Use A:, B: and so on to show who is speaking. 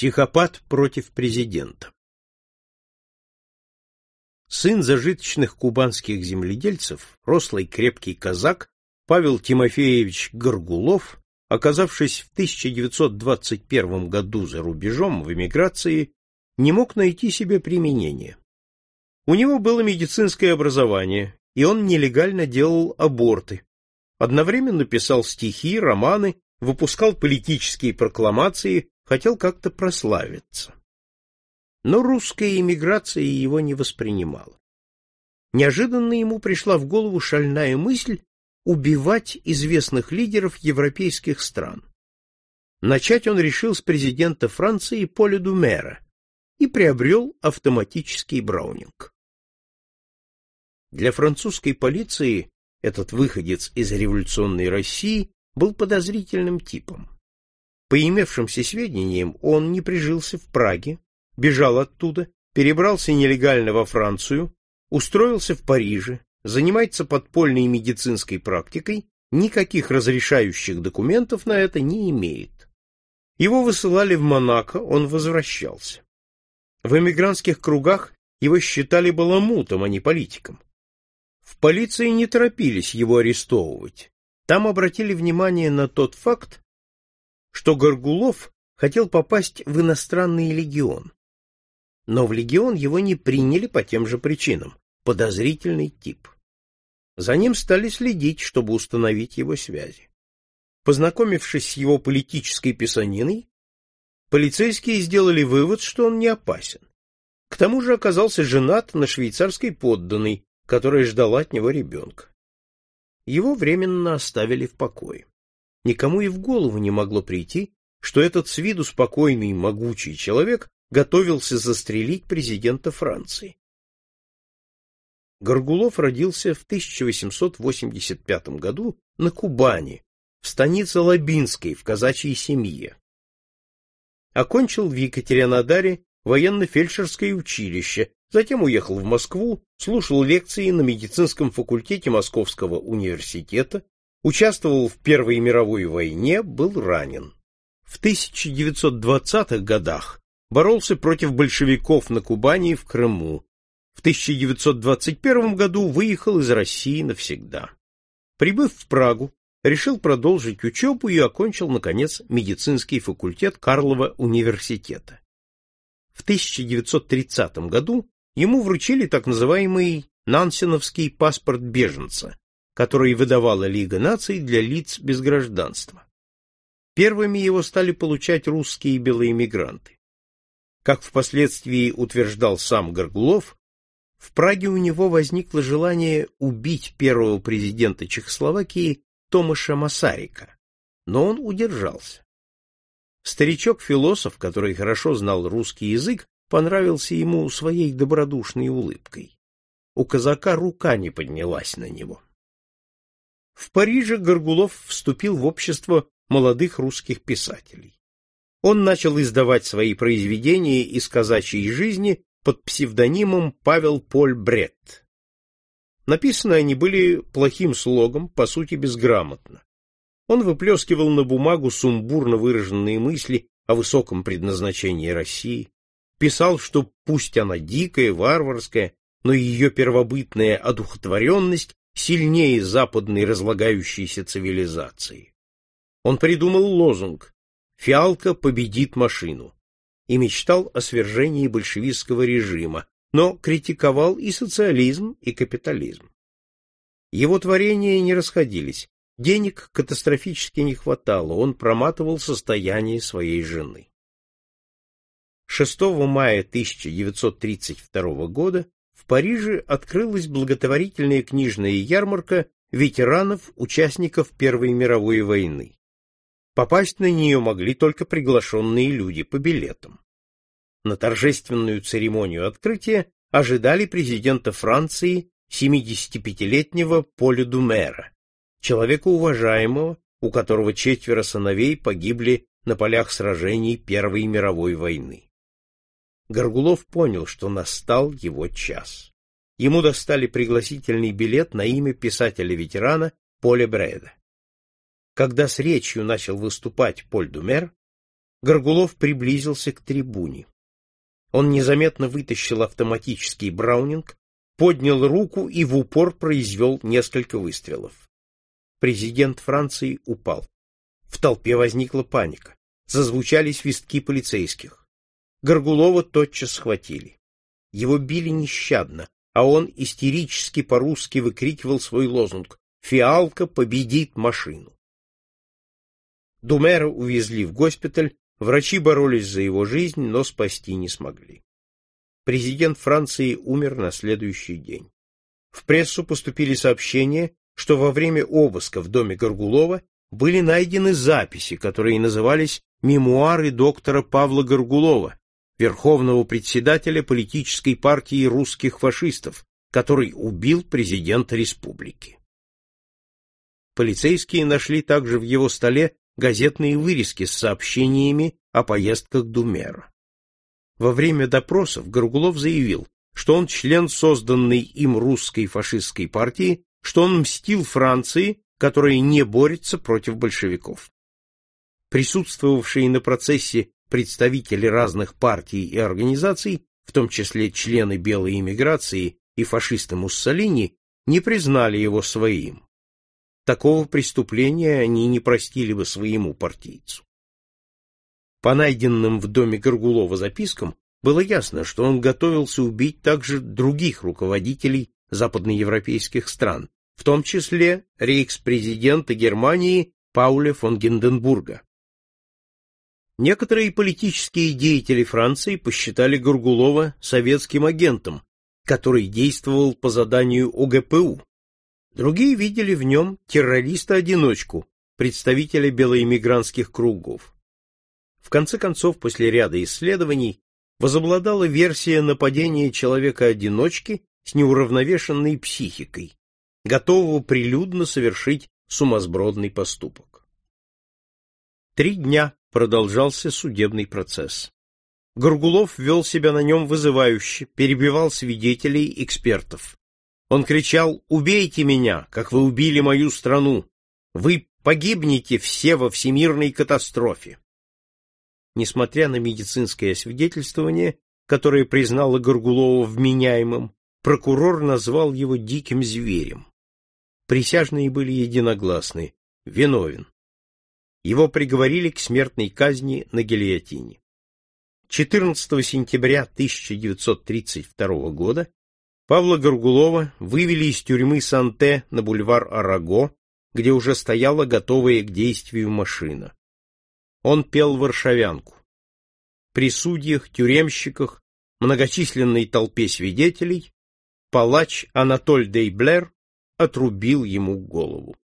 A: Психопат против президента. Сын зажиточных кубанских земледельцев, рослый крепкий казак Павел Тимофеевич Горгулов, оказавшись в 1921 году за рубежом в эмиграции, не мог найти себе применения. У него было медицинское образование, и он нелегально делал аборты. Одновременно писал стихи, романы, выпускал политические прокламации, хотел как-то прославиться. Но русская эмиграция его не воспринимала. Неожиданно ему пришла в голову шальная мысль убивать известных лидеров европейских стран. Начать он решил с президента Франции Поля Думера и приобрел автоматический браунинг. Для французской полиции этот выходец из революционной России был подозрительным типом. По имевшимся сведениям, он не прижился в Праге, бежал оттуда, перебрался нелегально во Францию, устроился в Париже, занимается подпольной медицинской практикой, никаких разрешающих документов на это не имеет. Его высылали в Монако, он возвращался. В эмигрантских кругах его считали баламутом, а не политиком. В полиции не торопились его арестовывать. Там обратили внимание на тот факт, что Горгулов хотел попасть в иностранный легион. Но в легион его не приняли по тем же причинам – подозрительный тип. За ним стали следить, чтобы установить его связи. Познакомившись с его политической писаниной, полицейские сделали вывод, что он не опасен. К тому же оказался женат на швейцарской подданной, которая ждала от него ребенка. Его временно оставили в покое. Никому и в голову не могло прийти, что этот с виду спокойный и могучий человек готовился застрелить президента Франции. Горгулов родился в 1885 году на Кубани, в станице Лабинской, в казачьей семье. Окончил в Екатеринодаре военно-фельдшерское училище, затем уехал в Москву, слушал лекции на медицинском факультете Московского университета, участвовал в Первой мировой войне, был ранен. В 1920-х годах боролся против большевиков на Кубани и в Крыму. В 1921 году выехал из России навсегда. Прибыв в Прагу, решил продолжить учебу и окончил, наконец, медицинский факультет Карлова университета. В 1930 году ему вручили так называемый Нансеновский паспорт беженца, который выдавала Лига наций для лиц без гражданства. Первыми его стали получать русские белые мигранты. Как впоследствии утверждал сам Горгулов, в Праге у него возникло желание убить первого президента Чехословакии Томаша Масарика, но он удержался. Старичок-философ, который хорошо знал русский язык, понравился ему своей добродушной улыбкой. У казака рука не поднялась на него. В Париже Горгулов вступил в общество молодых русских писателей. Он начал издавать свои произведения из казачьей жизни под псевдонимом Павел Поль Брет. Написаны они были плохим слогом, по сути безграмотно. Он выплескивал на бумагу сумбурно выраженные мысли о высоком предназначении России, писал, что пусть она дикая, варварская, но ее первобытная одухотворенность сильнее западной разлагающейся цивилизации. Он придумал лозунг «Фиалка победит машину» и мечтал о свержении большевистского режима, но критиковал и социализм, и капитализм. Его творения не расходились, денег катастрофически не хватало, он проматывал состояние своей жены. 6 мая 1932 года Париже открылась благотворительная книжная ярмарка ветеранов, участников Первой мировой войны. Попасть на нее могли только приглашенные люди по билетам. На торжественную церемонию открытия ожидали президента Франции 75-летнего Поля Думера, человека уважаемого, у которого четверо сыновей погибли на полях сражений Первой мировой войны. Горгулов понял, что настал его час. Ему достали пригласительный билет на имя писателя-ветерана Поля Бреда. Когда с речью начал выступать Поль Думер, Горгулов приблизился к трибуне. Он незаметно вытащил автоматический браунинг, поднял руку и в упор произвел несколько выстрелов. Президент Франции упал. В толпе возникла паника. Зазвучали свистки полицейских. Горгулова тотчас схватили. Его били нещадно, а он истерически по-русски выкрикивал свой лозунг «Фиалка победит машину». Думера увезли в госпиталь, врачи боролись за его жизнь, но спасти не смогли. Президент Франции умер на следующий день. В прессу поступили сообщения, что во время обыска в доме Горгулова были найдены записи, которые назывались «Мемуары доктора Павла Горгулова», верховного председателя политической партии русских фашистов, который убил президента республики. Полицейские нашли также в его столе газетные вырезки с сообщениями о поездках Думера. Во время допросов Горгулов заявил, что он член созданной им русской фашистской партии, что он мстил Франции, которая не борется против большевиков. Присутствовавшие на процессе представители разных партий и организаций, в том числе члены белой эмиграции и фашисты Муссолини, не признали его своим. Такого преступления они не простили бы своему партийцу. По найденным в доме Горгулова запискам было ясно, что он готовился убить также других руководителей западноевропейских стран, в том числе рейхс-президента Германии Пауля фон Гинденбурга. Некоторые политические деятели Франции посчитали Горгулова советским агентом, который действовал по заданию ОГПУ. Другие видели в нем террориста-одиночку, представителя белоэмигрантских кругов. В конце концов, после ряда исследований, возобладала версия нападения человека-одиночки с неуравновешенной психикой, готового прилюдно совершить сумасбродный поступок. Три дня продолжался судебный процесс. Горгулов вел себя на нем вызывающе, перебивал свидетелей, экспертов. Он кричал «Убейте меня, как вы убили мою страну! Вы погибнете все во всемирной катастрофе!» Несмотря на медицинское освидетельствование, которое признало Горгулова вменяемым, прокурор назвал его диким зверем. Присяжные были единогласны – виновен. Его приговорили к смертной казни на гильотине. 14 сентября 1932 года Павла Горгулова вывели из тюрьмы Санте на бульвар Араго, где уже стояла готовая к действию машина. Он пел варшавянку. При судьях, тюремщиках, многочисленной толпе свидетелей палач Анатоль Дейблер отрубил ему голову.